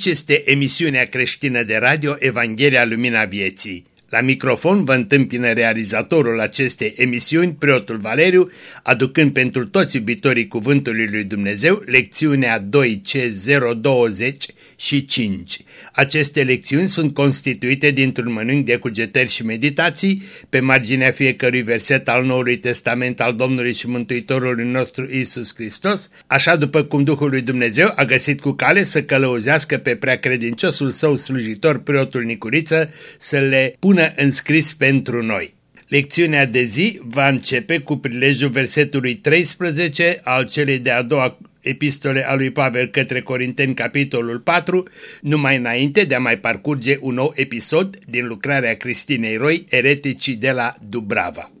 Aici este emisiunea creștină de radio Evanghelia Lumina Vieții. La microfon vă întâmpină realizatorul acestei emisiuni, preotul Valeriu, aducând pentru toți iubitorii Cuvântului Lui Dumnezeu lecțiunea 2C020 și 5. Aceste lecțiuni sunt constituite dintr-un mănânc de cugetări și meditații pe marginea fiecărui verset al Noului Testament al Domnului și Mântuitorului nostru Isus Hristos, așa după cum Duhul lui Dumnezeu a găsit cu cale să călăuzească pe preacredinciosul său slujitor, preotul Nicuriță, să le pună pună înscris pentru noi. Lecțiunea de zi va începe cu prilejul versetului 13 al celei de-a doua epistole a lui Pavel către Corinteni, capitolul 4, numai înainte de a mai parcurge un nou episod din lucrarea Cristinei Roy, ereticii de la Dubrava.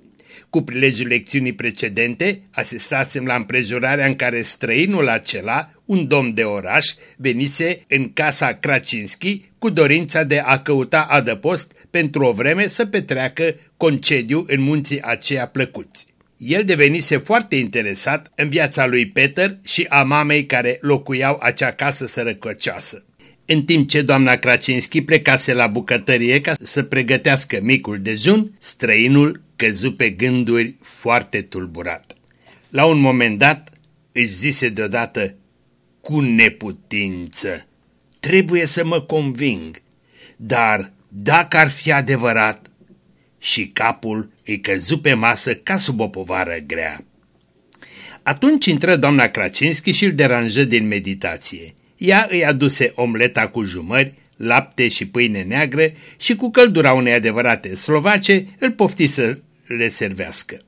Cu prilejul lecțiunii precedente, asistasem la împrejurarea în care străinul acela, un domn de oraș, venise în casa Kracinski cu dorința de a căuta adăpost pentru o vreme să petreacă concediu în munții aceia plăcuți. El devenise foarte interesat în viața lui Peter și a mamei care locuiau acea casă sărăcocioasă. În timp ce doamna Kracinski plecase la bucătărie ca să pregătească micul dejun, străinul căzu pe gânduri foarte tulburat. La un moment dat își zise deodată, cu neputință, trebuie să mă conving, dar dacă ar fi adevărat, și capul îi căzu pe masă ca sub o povară grea. Atunci intră doamna Kracinski și îl deranjă din meditație. Ea îi aduse omleta cu jumări, lapte și pâine neagră și cu căldura unei adevărate slovace îl pofti să le servească.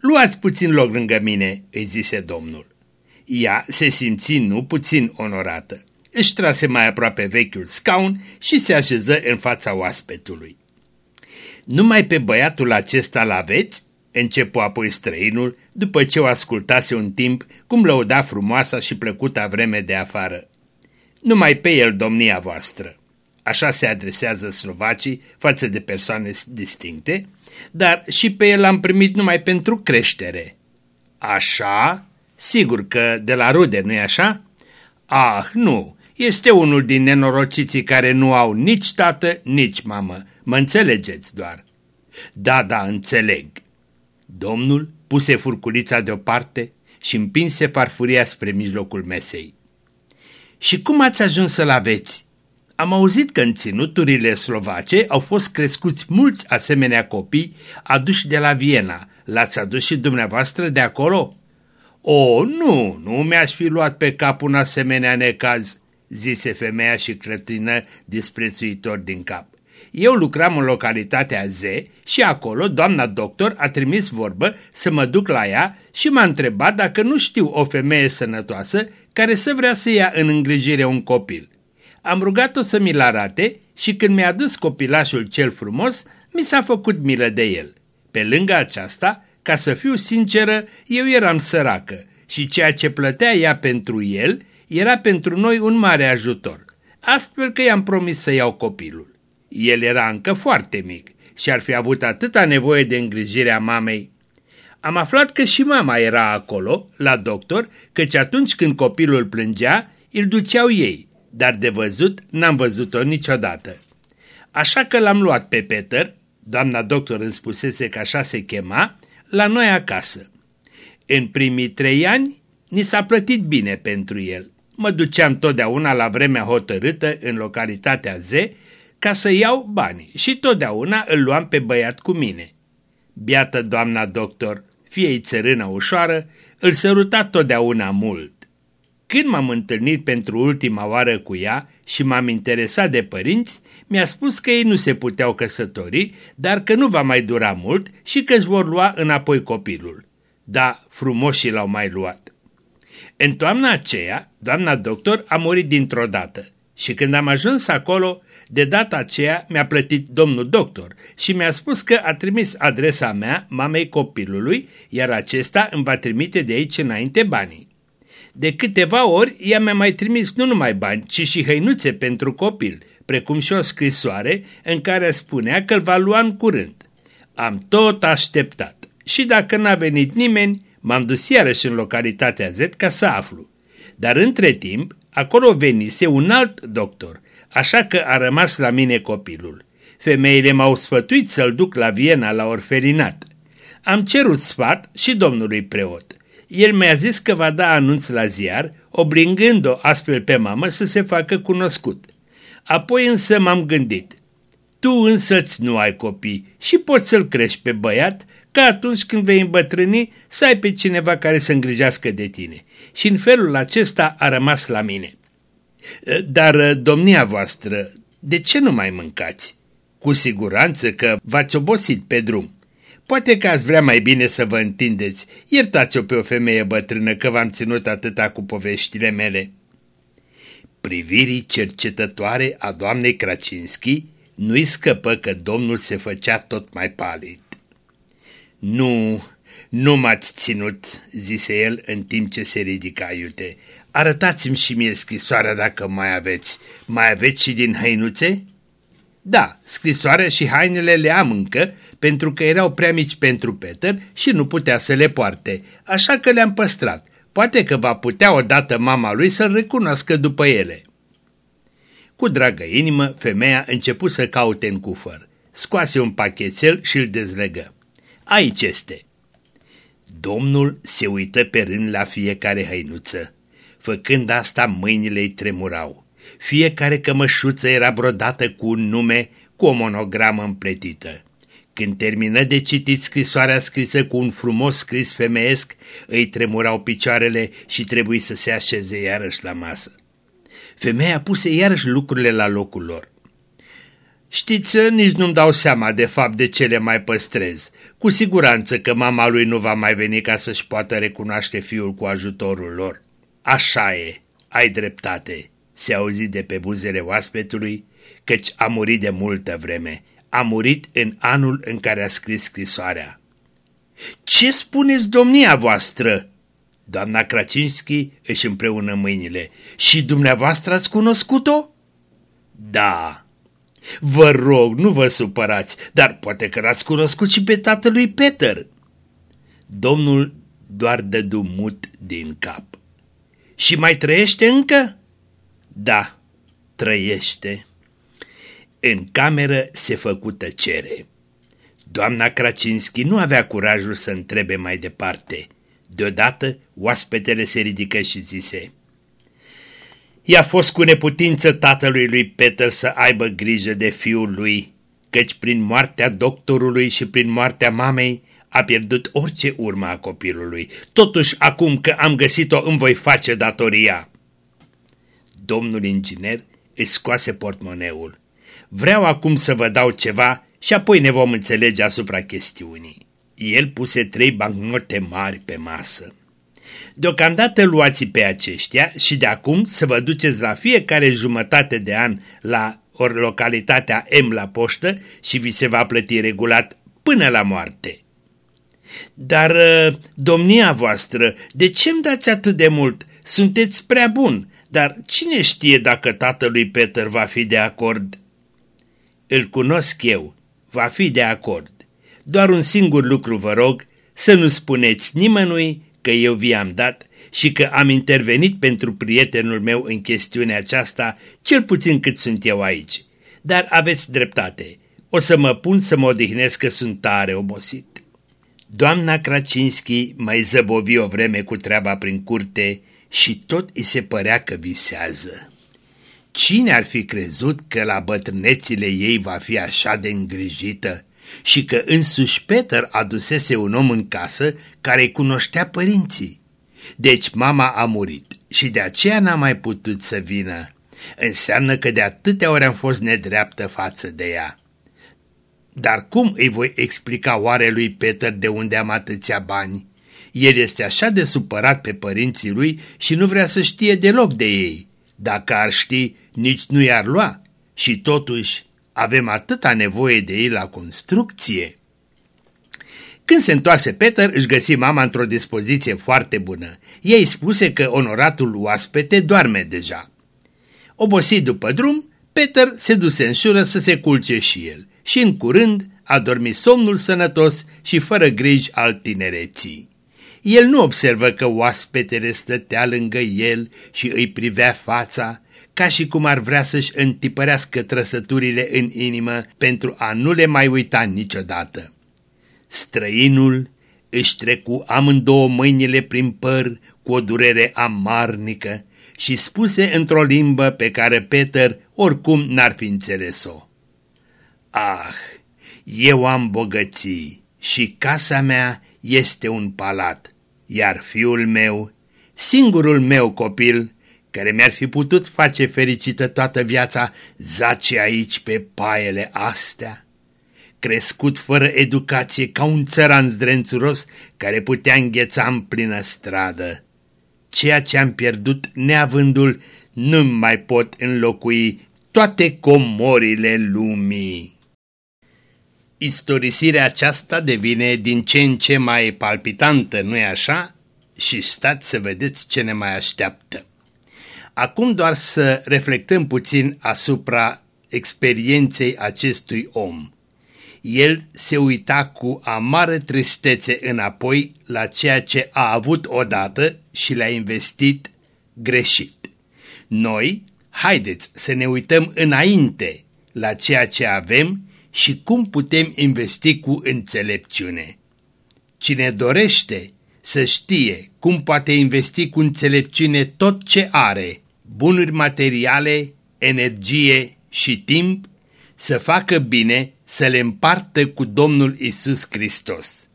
Luați puțin loc lângă mine, îi zise domnul. Ea se simți nu puțin onorată. Își trase mai aproape vechiul scaun și se așeză în fața oaspetului. Numai pe băiatul acesta l-aveți? Începu apoi străinul, după ce o ascultase un timp cum lăuda frumoasa și plăcuta vreme de afară. Numai pe el, domnia voastră. Așa se adresează slovacii față de persoane distincte, dar și pe el l-am primit numai pentru creștere. Așa? Sigur că de la rude, nu-i așa? Ah, nu, este unul din nenorociții care nu au nici tată, nici mamă. Mă înțelegeți doar. Da, da, înțeleg. Domnul puse furculița deoparte și împinse farfuria spre mijlocul mesei. Și cum ați ajuns să-l aveți? Am auzit că în ținuturile slovace au fost crescuți mulți asemenea copii aduși de la Viena. L-ați adus și dumneavoastră de acolo? O, nu, nu mi-aș fi luat pe cap un asemenea necaz, zise femeia și clătină disprețuitor din cap. Eu lucram în localitatea Z și acolo doamna doctor a trimis vorbă să mă duc la ea și m-a întrebat dacă nu știu o femeie sănătoasă care să vrea să ia în îngrijire un copil. Am rugat-o să mi-l arate și când mi-a dus copilașul cel frumos, mi s-a făcut milă de el. Pe lângă aceasta, ca să fiu sinceră, eu eram săracă și ceea ce plătea ea pentru el era pentru noi un mare ajutor, astfel că i-am promis să iau copilul. El era încă foarte mic și ar fi avut atâta nevoie de îngrijirea mamei. Am aflat că și mama era acolo, la doctor, căci atunci când copilul plângea, îl duceau ei, dar de văzut n-am văzut-o niciodată. Așa că l-am luat pe Peter, doamna doctor îmi spusese că așa se chema, la noi acasă. În primii trei ani ni s-a plătit bine pentru el. Mă duceam totdeauna la vremea hotărâtă în localitatea Z ca să iau banii și totdeauna îl luam pe băiat cu mine. Biată doamna doctor, fie-i țărână ușoară, îl săruta totdeauna mult. Când m-am întâlnit pentru ultima oară cu ea și m-am interesat de părinți, mi-a spus că ei nu se puteau căsători, dar că nu va mai dura mult și că își vor lua înapoi copilul. Da, frumoșii l-au mai luat. În toamna aceea, doamna doctor a murit dintr-o dată și când am ajuns acolo, de data aceea mi-a plătit domnul doctor și mi-a spus că a trimis adresa mea mamei copilului, iar acesta îmi va trimite de aici înainte banii. De câteva ori ea mi-a mai trimis nu numai bani, ci și hăinuțe pentru copil, precum și o scrisoare în care spunea că îl va lua în curând. Am tot așteptat și dacă n-a venit nimeni, m-am dus iarăși în localitatea Z ca să aflu. Dar între timp, Acolo venise un alt doctor, așa că a rămas la mine copilul. Femeile m-au sfătuit să-l duc la Viena la orfelinat. Am cerut sfat și domnului preot. El mi-a zis că va da anunț la ziar, obligând-o astfel pe mamă să se facă cunoscut. Apoi însă m-am gândit, tu însăți nu ai copii și poți să-l crești pe băiat ca atunci când vei îmbătrâni să ai pe cineva care să îngrijească de tine. Și în felul acesta a rămas la mine. Dar, domnia voastră, de ce nu mai mâncați? Cu siguranță că v-ați obosit pe drum. Poate că ați vrea mai bine să vă întindeți. Iertați-o pe o femeie bătrână că v-am ținut atâta cu poveștile mele. Privirii cercetătoare a doamnei Kracinski nu-i scăpă că domnul se făcea tot mai palid. Nu, nu m-ați ținut, zise el în timp ce se ridica iute. Arătați-mi și mie scrisoarea dacă mai aveți. Mai aveți și din hăinuțe? Da, scrisoarea și hainele le am încă, pentru că erau prea mici pentru Peter și nu putea să le poarte, așa că le-am păstrat. Poate că va putea odată mama lui să-l recunoască după ele. Cu dragă inimă, femeia început să caute în cufăr. Scoase un pachetel și îl dezlegă. Aici este. Domnul se uită pe rând la fiecare hăinuță. Făcând asta, mâinile îi tremurau. Fiecare cămășuță era brodată cu un nume, cu o monogramă împletită. Când termină de citit scrisoarea scrisă cu un frumos scris femeiesc, îi tremurau picioarele și trebuie să se așeze iarăși la masă. Femeia puse iarăși lucrurile la locul lor. Știți, nici nu-mi dau seama de fapt de ce le mai păstrez. Cu siguranță că mama lui nu va mai veni ca să-și poată recunoaște fiul cu ajutorul lor. Așa e, ai dreptate, se auzi de pe buzele oaspetului, căci a murit de multă vreme. A murit în anul în care a scris scrisoarea. Ce spuneți domnia voastră?" Doamna Kracinski își împreună mâinile. Și dumneavoastră ați cunoscut-o? Da. Vă rog, nu vă supărați, dar poate că l-ați cunoscut și pe tatălui Peter. Domnul doar dădu mut din cap. Și mai trăiește încă? Da, trăiește. În cameră se făcu tăcere. Doamna Kracinski nu avea curajul să întrebe mai departe. Deodată, oaspetele se ridică și zise I-a fost cu neputință tatălui lui Peter să aibă grijă de fiul lui, căci prin moartea doctorului și prin moartea mamei a pierdut orice urmă a copilului. Totuși, acum că am găsit-o, îmi voi face datoria. Domnul inginer își scoase portmoneul. Vreau acum să vă dau ceva și apoi ne vom înțelege asupra chestiunii. El puse trei bancnote mari pe masă. Deocamdată luați pe aceștia și de acum să vă duceți la fiecare jumătate de an la ori localitatea M la poștă și vi se va plăti regulat până la moarte. Dar, uh, domnia voastră, de ce îmi dați atât de mult? Sunteți prea bun, dar cine știe dacă tatălui Peter va fi de acord? Îl cunosc eu, va fi de acord. Doar un singur lucru vă rog, să nu spuneți nimănui că eu vi-am dat și că am intervenit pentru prietenul meu în chestiunea aceasta, cel puțin cât sunt eu aici. Dar aveți dreptate, o să mă pun să mă odihnesc că sunt tare obosit. Doamna Kracinski mai zăbovi o vreme cu treaba prin curte și tot îi se părea că visează. Cine ar fi crezut că la bătrânețile ei va fi așa de îngrijită? și că însuși Peter adusese un om în casă care cunoștea părinții. Deci mama a murit și de aceea n-a mai putut să vină. Înseamnă că de atâtea ori am fost nedreaptă față de ea. Dar cum îi voi explica oare lui Peter de unde am atâția bani? El este așa de supărat pe părinții lui și nu vrea să știe deloc de ei. Dacă ar ști, nici nu i-ar lua. Și totuși, avem atâta nevoie de ei la construcție. Când se întoarse Peter, își găsi mama într-o dispoziție foarte bună. Ei spuse că onoratul oaspete doarme deja. Obosit după drum, Peter se duse în șură să se culce și el și în curând a dormit somnul sănătos și fără griji al tinereții. El nu observă că oaspetele stătea lângă el și îi privea fața, ca și cum ar vrea să-și întipărească trăsăturile în inimă pentru a nu le mai uita niciodată. Străinul își trecu amândouă mâinile prin păr cu o durere amarnică și spuse într-o limbă pe care Peter oricum n-ar fi înțeles-o. Ah, eu am bogății și casa mea este un palat, iar fiul meu, singurul meu copil, care mi-ar fi putut face fericită toată viața, zace aici pe paiele astea. Crescut fără educație ca un țăran zdrențuros care putea îngheța în plină stradă. Ceea ce am pierdut neavândul nu mai pot înlocui toate comorile lumii. Istorisirea aceasta devine din ce în ce mai palpitantă, nu-i așa? Și stați să vedeți ce ne mai așteaptă. Acum doar să reflectăm puțin asupra experienței acestui om. El se uita cu amară tristețe înapoi la ceea ce a avut odată și l-a investit greșit. Noi, haideți să ne uităm înainte la ceea ce avem și cum putem investi cu înțelepciune. Cine dorește să știe cum poate investi cu înțelepciune tot ce are, bunuri materiale, energie și timp, să facă bine să le împartă cu Domnul Isus Hristos.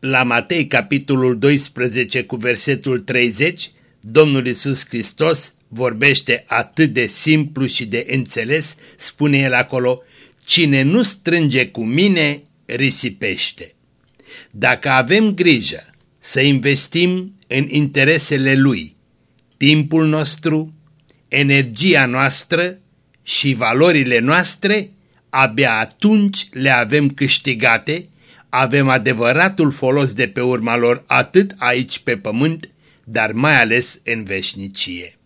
La Matei, capitolul 12, cu versetul 30, Domnul Isus Hristos vorbește atât de simplu și de înțeles, spune el acolo, Cine nu strânge cu mine, risipește. Dacă avem grijă să investim în interesele lui, timpul nostru, energia noastră și valorile noastre, abia atunci le avem câștigate, avem adevăratul folos de pe urma lor atât aici pe pământ, dar mai ales în veșnicie.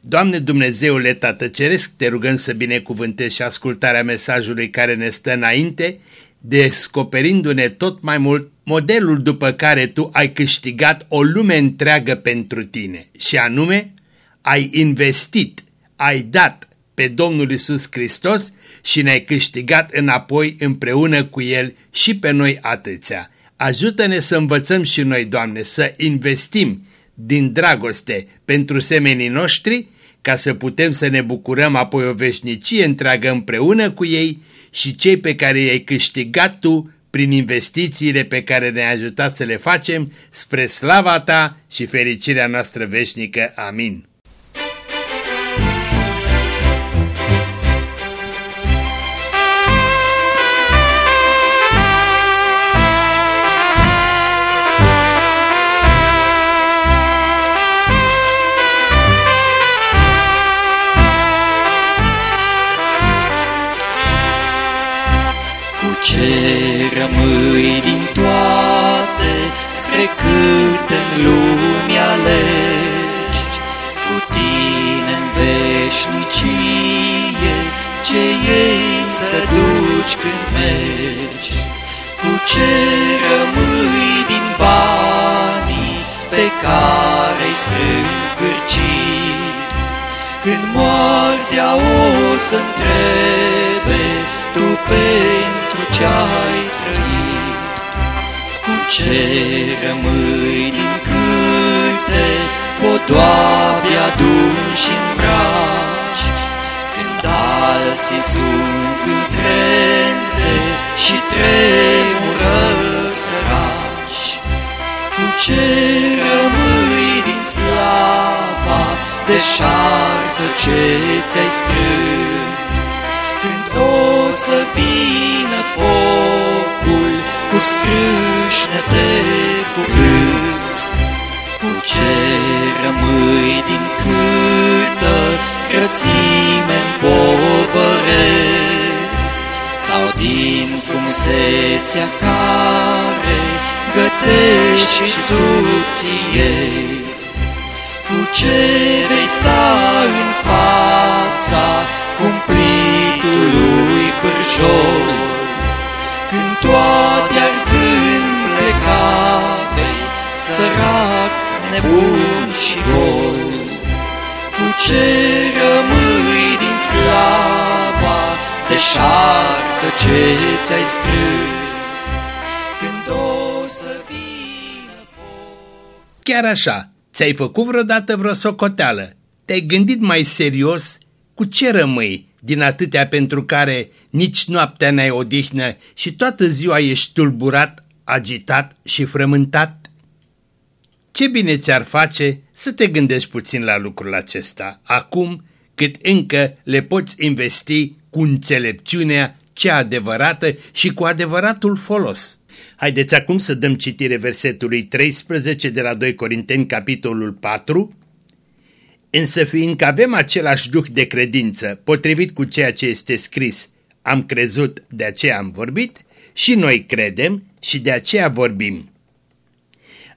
Doamne Dumnezeule Tată Ceresc, te rugăm să binecuvântezi și ascultarea mesajului care ne stă înainte, descoperindu-ne tot mai mult modelul după care Tu ai câștigat o lume întreagă pentru Tine și anume ai investit, ai dat pe Domnul Isus Hristos și ne-ai câștigat înapoi împreună cu El și pe noi atâția. Ajută-ne să învățăm și noi, Doamne, să investim din dragoste pentru semenii noștri, ca să putem să ne bucurăm apoi o veșnicie întreagă împreună cu ei și cei pe care i-ai câștigat Tu prin investițiile pe care ne-ai ajutat să le facem spre slava Ta și fericirea noastră veșnică. Amin. Ce rămâi din banii pe care-i strângi gârcit. Când moartea o să întrebe tu pentru ce-ai ce rămâi din câte podoabe adun și îmbraci, Când alții sunt în strențe și tremură ce rămâi din slava de șartă ce ți-ai strâns, Când o să vină focul cu scrâșnete cu râs, cu ce rămâi din câtă crăsime împovăresc, sau din frumusețea care înalte și subțiezi. Cu ce vei sta în fața cumplitului pârjol, Când toate arzând plecavei, sărac, nebun și gol, Cu ce rămâi din slava deșartă ce ți-ai strâns, Chiar așa, ți-ai făcut vreodată vreo socoteală? Te-ai gândit mai serios cu ce rămâi din atâtea pentru care nici noaptea n-ai odihnă și toată ziua ești tulburat, agitat și frământat? Ce bine ți-ar face să te gândești puțin la lucrul acesta, acum cât încă le poți investi cu înțelepciunea cea adevărată și cu adevăratul folos. Haideți acum să dăm citire versetului 13 de la 2 Corinteni, capitolul 4. Însă fiindcă avem același duh de credință, potrivit cu ceea ce este scris, am crezut, de aceea am vorbit, și noi credem și de aceea vorbim.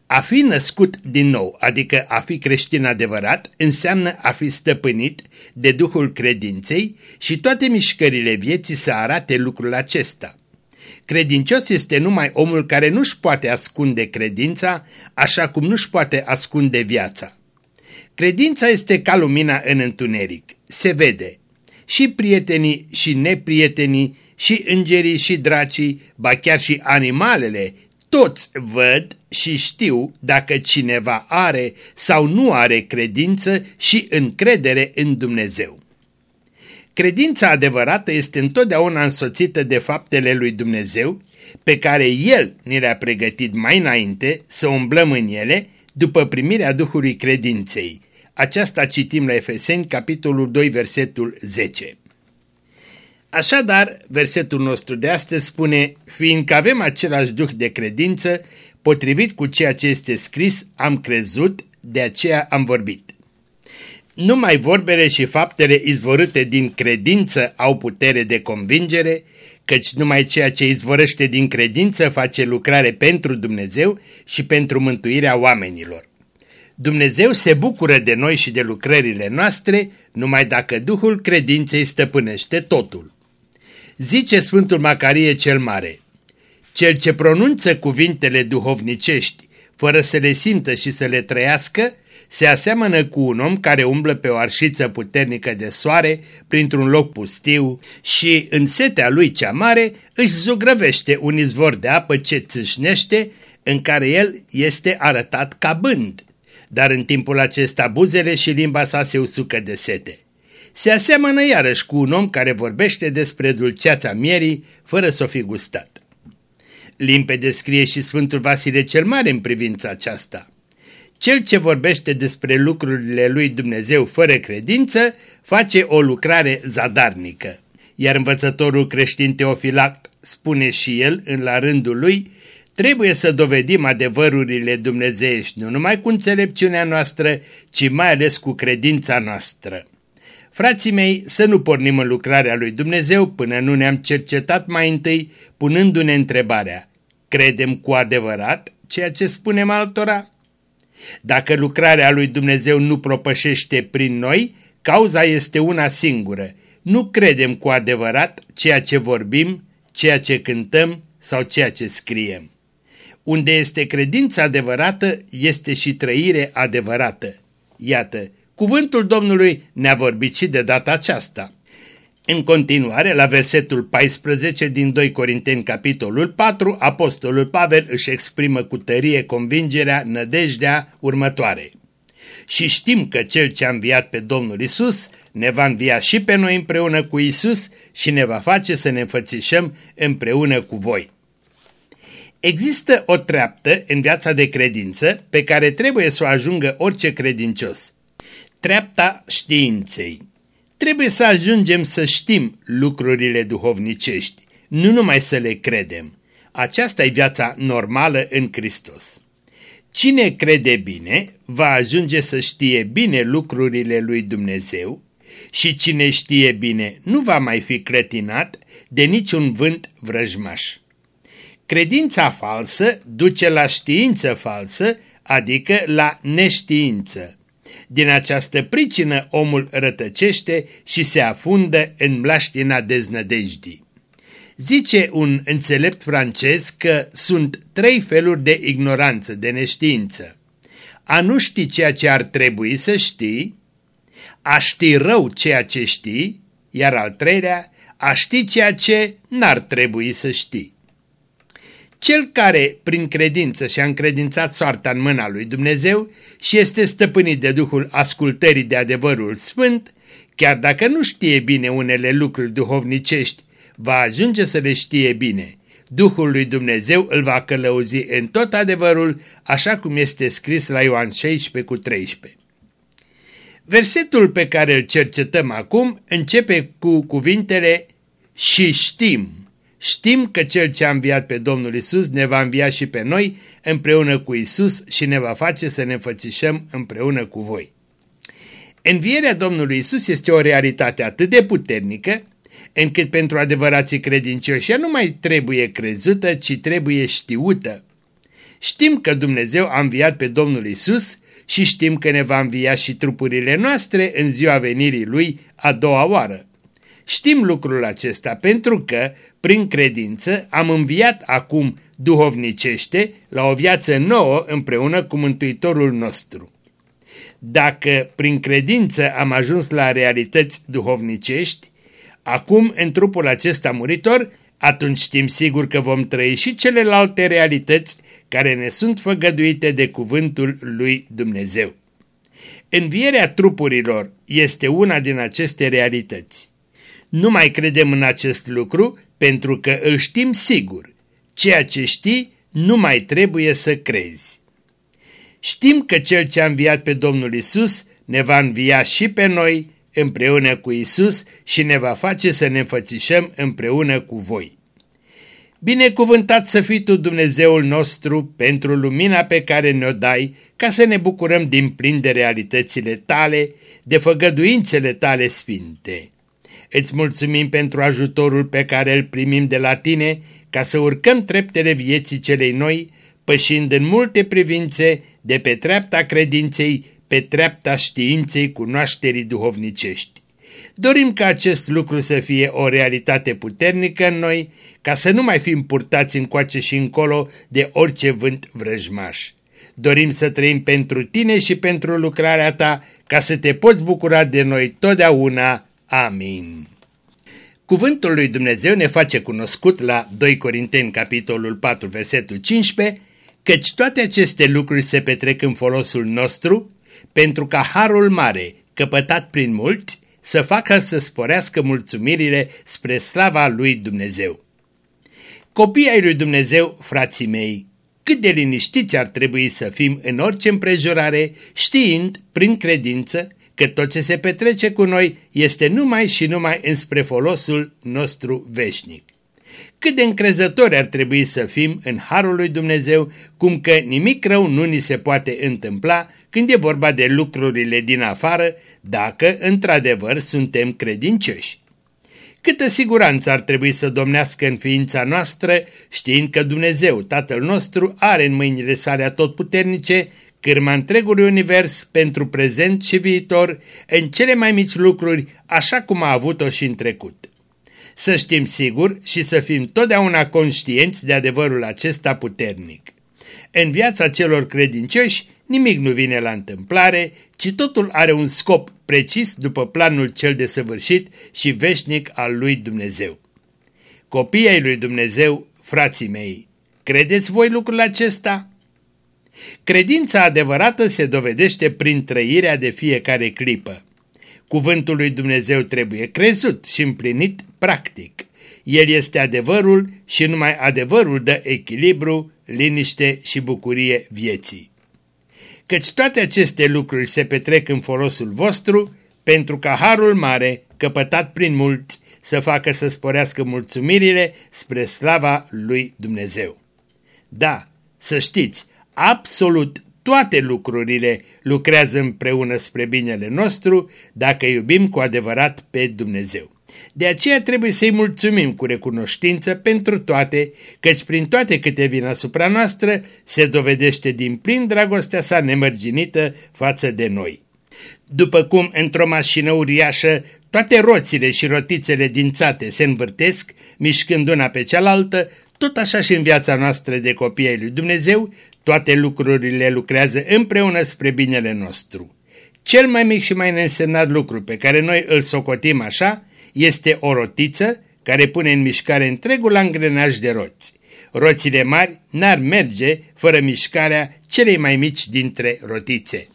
A fi născut din nou, adică a fi creștin adevărat, înseamnă a fi stăpânit de Duhul credinței și toate mișcările vieții să arate lucrul acesta. Credincios este numai omul care nu-și poate ascunde credința, așa cum nu-și poate ascunde viața. Credința este ca lumina în întuneric, se vede. Și prietenii și neprietenii, și îngerii și dracii, ba chiar și animalele, toți văd și știu dacă cineva are sau nu are credință și încredere în Dumnezeu. Credința adevărată este întotdeauna însoțită de faptele lui Dumnezeu, pe care El ne le-a pregătit mai înainte să umblăm în ele după primirea Duhului credinței. Aceasta citim la Efeseni, capitolul 2, versetul 10. Așadar, versetul nostru de astăzi spune, fiindcă avem același duh de credință, potrivit cu ceea ce este scris, am crezut, de aceea am vorbit. Numai vorbele și faptele izvorâte din credință au putere de convingere, căci numai ceea ce izvorăște din credință face lucrare pentru Dumnezeu și pentru mântuirea oamenilor. Dumnezeu se bucură de noi și de lucrările noastre numai dacă Duhul credinței stăpânește totul. Zice Sfântul Macarie cel Mare, Cel ce pronunță cuvintele duhovnicești, fără să le simtă și să le trăiască, se aseamănă cu un om care umblă pe o arșiță puternică de soare printr-un loc pustiu și, în setea lui cea mare, își zugrăvește un izvor de apă ce țâșnește, în care el este arătat ca bând. Dar în timpul acesta buzele și limba sa se usucă de sete. Se aseamănă iarăși cu un om care vorbește despre dulceața mierii fără să o fi gustat. Limpede scrie și Sfântul Vasile cel Mare în privința aceasta. Cel ce vorbește despre lucrurile lui Dumnezeu fără credință face o lucrare zadarnică. Iar învățătorul creștin Teofilact spune și el, în la rândul lui, trebuie să dovedim adevărurile dumnezeiești nu numai cu înțelepciunea noastră, ci mai ales cu credința noastră. Frații mei, să nu pornim în lucrarea lui Dumnezeu până nu ne-am cercetat mai întâi, punându-ne întrebarea, credem cu adevărat ceea ce spunem altora? Dacă lucrarea lui Dumnezeu nu propășește prin noi, cauza este una singură. Nu credem cu adevărat ceea ce vorbim, ceea ce cântăm sau ceea ce scriem. Unde este credința adevărată, este și trăire adevărată. Iată, cuvântul Domnului ne-a vorbit și de data aceasta. În continuare, la versetul 14 din 2 Corinteni, capitolul 4, apostolul Pavel își exprimă cu tărie convingerea, nădejdea următoare. Și știm că cel ce a înviat pe Domnul Isus ne va învia și pe noi împreună cu Isus și ne va face să ne înfățișăm împreună cu voi. Există o treaptă în viața de credință pe care trebuie să o ajungă orice credincios. Treapta științei. Trebuie să ajungem să știm lucrurile duhovnicești, nu numai să le credem. Aceasta e viața normală în Hristos. Cine crede bine va ajunge să știe bine lucrurile lui Dumnezeu și cine știe bine nu va mai fi clătinat de niciun vânt vrăjmaș. Credința falsă duce la știință falsă, adică la neștiință. Din această pricină omul rătăcește și se afundă în mlaștina deznădejdii. Zice un înțelept francez că sunt trei feluri de ignoranță, de neștiință. A nu ști ceea ce ar trebui să știi, a ști rău ceea ce știi, iar al treilea, a ști ceea ce n-ar trebui să știi. Cel care, prin credință, și-a încredințat soarta în mâna lui Dumnezeu și este stăpânit de Duhul ascultării de adevărul sfânt, chiar dacă nu știe bine unele lucruri duhovnicești, va ajunge să le știe bine. Duhul lui Dumnezeu îl va călăuzi în tot adevărul, așa cum este scris la Ioan 16 cu 13. Versetul pe care îl cercetăm acum începe cu cuvintele și știm. Știm că Cel ce a înviat pe Domnul Isus ne va învia și pe noi împreună cu Isus și ne va face să ne fățișăm împreună cu voi. Învierea Domnului Isus este o realitate atât de puternică încât pentru adevărații credincioși ea nu mai trebuie crezută, ci trebuie știută. Știm că Dumnezeu a înviat pe Domnul Isus și știm că ne va învia și trupurile noastre în ziua venirii Lui a doua oară. Știm lucrul acesta pentru că, prin credință, am înviat acum duhovnicește la o viață nouă împreună cu Mântuitorul nostru. Dacă prin credință am ajuns la realități duhovnicești, acum în trupul acesta muritor, atunci știm sigur că vom trăi și celelalte realități care ne sunt făgăduite de cuvântul lui Dumnezeu. Învierea trupurilor este una din aceste realități. Nu mai credem în acest lucru pentru că îl știm sigur. Ceea ce știi nu mai trebuie să crezi. Știm că Cel ce a înviat pe Domnul Isus ne va învia și pe noi împreună cu Isus și ne va face să ne înfățișăm împreună cu voi. Binecuvântat să fii Tu, Dumnezeul nostru, pentru lumina pe care ne-o dai, ca să ne bucurăm din plin de realitățile Tale, de făgăduințele Tale sfinte. Îți mulțumim pentru ajutorul pe care îl primim de la Tine, ca să urcăm treptele vieții celei noi, pășind în multe privințe de pe treapta credinței, pe treapta științei cunoașterii duhovnicești. Dorim ca acest lucru să fie o realitate puternică în noi, ca să nu mai fim purtați încoace și încolo de orice vânt vrăjmaș. Dorim să trăim pentru tine și pentru lucrarea ta, ca să te poți bucura de noi totdeauna. Amin. Cuvântul lui Dumnezeu ne face cunoscut la 2 Corinteni, capitolul 4, versetul 15, căci toate aceste lucruri se petrec în folosul nostru, pentru ca harul mare, căpătat prin mulți, să facă să sporească mulțumirile spre slava lui Dumnezeu. Copiii ai lui Dumnezeu, frații mei, cât de liniștiți ar trebui să fim în orice împrejurare, știind, prin credință, că tot ce se petrece cu noi este numai și numai înspre folosul nostru veșnic. Cât de încrezători ar trebui să fim în Harul lui Dumnezeu, cum că nimic rău nu ni se poate întâmpla când e vorba de lucrurile din afară, dacă într-adevăr suntem credincioși. Câtă siguranță ar trebui să domnească în ființa noastră, știind că Dumnezeu, Tatăl nostru, are în mâinile sale atotputernice cârma întregului univers pentru prezent și viitor, în cele mai mici lucruri, așa cum a avut-o și în trecut. Să știm sigur și să fim totdeauna conștienți de adevărul acesta puternic. În viața celor credincioși, nimic nu vine la întâmplare, ci totul are un scop precis după planul cel de săvârșit și veșnic al lui Dumnezeu. Copiii lui Dumnezeu, frații mei, credeți voi lucrul acesta? Credința adevărată se dovedește prin trăirea de fiecare clipă. Cuvântul lui Dumnezeu trebuie crezut și împlinit practic. El este adevărul și numai adevărul dă echilibru, liniște și bucurie vieții. Căci toate aceste lucruri se petrec în folosul vostru, pentru ca harul mare, căpătat prin mulți, să facă să sporească mulțumirile spre slava lui Dumnezeu. Da, să știți, absolut toate lucrurile lucrează împreună spre binele nostru dacă iubim cu adevărat pe Dumnezeu. De aceea trebuie să-i mulțumim cu recunoștință pentru toate, căci prin toate câte vin asupra noastră se dovedește din plin dragostea sa nemărginită față de noi. După cum într-o mașină uriașă toate roțile și rotițele dințate se învârtesc, mișcând una pe cealaltă, tot așa și în viața noastră de copii ai lui Dumnezeu, toate lucrurile lucrează împreună spre binele nostru. Cel mai mic și mai neînsemnat lucru pe care noi îl socotim așa este o rotiță care pune în mișcare întregul angrenaj de roți. Roțile mari n-ar merge fără mișcarea celei mai mici dintre rotițe.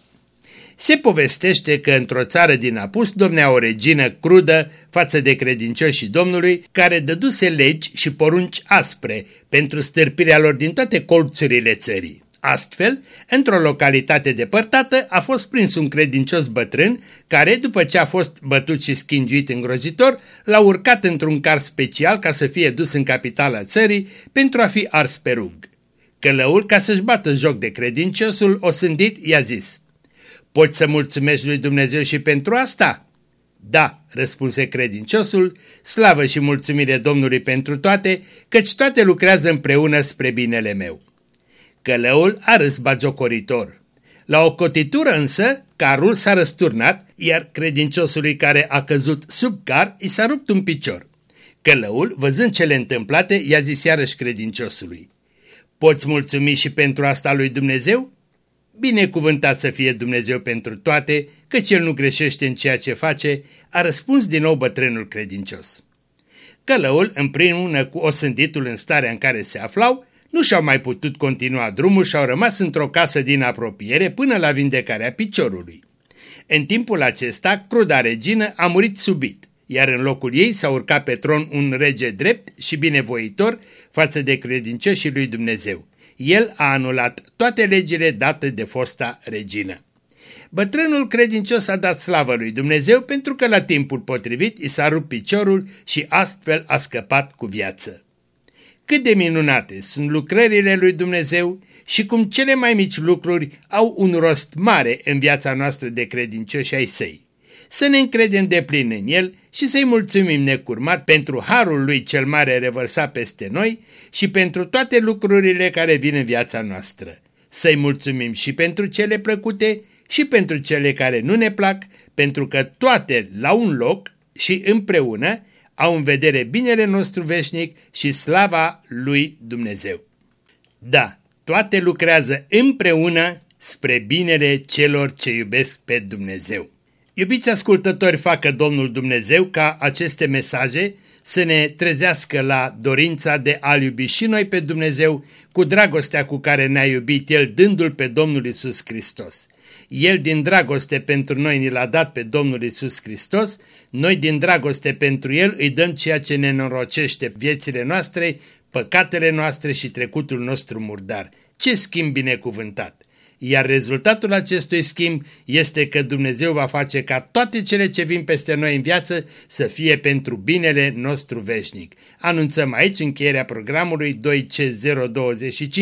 Se povestește că într-o țară din Apus domnea o regină crudă față de credincioșii Domnului, care dăduse legi și porunci aspre pentru stârpirea lor din toate colțurile țării. Astfel, într-o localitate depărtată a fost prins un credincios bătrân care, după ce a fost bătut și schingiuit îngrozitor, l-a urcat într-un car special ca să fie dus în capitala țării pentru a fi ars pe rug. Călăul, ca să-și bată joc de credinciosul osândit, i-a zis, Poți să mulțumești lui Dumnezeu și pentru asta?" Da, răspunse credinciosul, slavă și mulțumire Domnului pentru toate, căci toate lucrează împreună spre binele meu. Călăul a râs bagiocoritor. La o cotitură însă, carul s-a răsturnat, iar credinciosului care a căzut sub car i s-a rupt un picior. Călăul, văzând cele întâmplate, i-a zis iarăși credinciosului. Poți mulțumi și pentru asta lui Dumnezeu? Binecuvântat să fie Dumnezeu pentru toate, căci El nu greșește în ceea ce face, a răspuns din nou bătrânul credincios. Călăul, împreună cu osânditul în starea în care se aflau, nu și-au mai putut continua drumul și au rămas într-o casă din apropiere până la vindecarea piciorului. În timpul acesta, cruda regină a murit subit, iar în locul ei s-a urcat pe tron un rege drept și binevoitor față de credincioșii lui Dumnezeu. El a anulat toate legile date de fosta regină. Bătrânul credincios a dat slavă lui Dumnezeu pentru că la timpul potrivit i s-a rupt piciorul și astfel a scăpat cu viață. Cât de minunate sunt lucrările lui Dumnezeu și cum cele mai mici lucruri au un rost mare în viața noastră de credincioși ai săi. Să ne încredem de plin în El și să-i mulțumim necurmat pentru harul lui cel mare revărsat peste noi și pentru toate lucrurile care vin în viața noastră. Să-i mulțumim și pentru cele plăcute și pentru cele care nu ne plac, pentru că toate la un loc și împreună au în vedere binele nostru veșnic și slava lui Dumnezeu. Da, toate lucrează împreună spre binele celor ce iubesc pe Dumnezeu. Iubiți ascultători, facă Domnul Dumnezeu ca aceste mesaje să ne trezească la dorința de a iubi și noi pe Dumnezeu cu dragostea cu care ne-a iubit El dându-L pe Domnul Isus Hristos. El din dragoste pentru noi ni l-a dat pe Domnul Isus Hristos, noi din dragoste pentru El îi dăm ceea ce ne norocește viețile noastre, păcatele noastre și trecutul nostru murdar. Ce schimb binecuvântat! Iar rezultatul acestui schimb este că Dumnezeu va face ca toate cele ce vin peste noi în viață să fie pentru binele nostru veșnic. Anunțăm aici încheierea programului 2C025,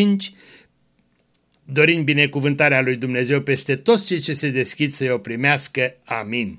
dorind binecuvântarea lui Dumnezeu peste toți cei ce se deschid să-i o primească. Amin.